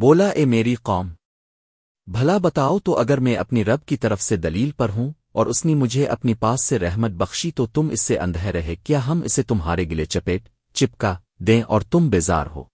بولا، اے میری قوم، بھلا بتاؤ تو اگر میں اپنی رب کی طرف سے دلیل پر ہوں اور اس نے مجھے اپنی پاس سے رحمت بخشی تو تم اس سے اندھے رہے۔ کیا ہم اسے تمہارے گلے چپیٹ، چپکا دیں اور تم بیزار ہو؟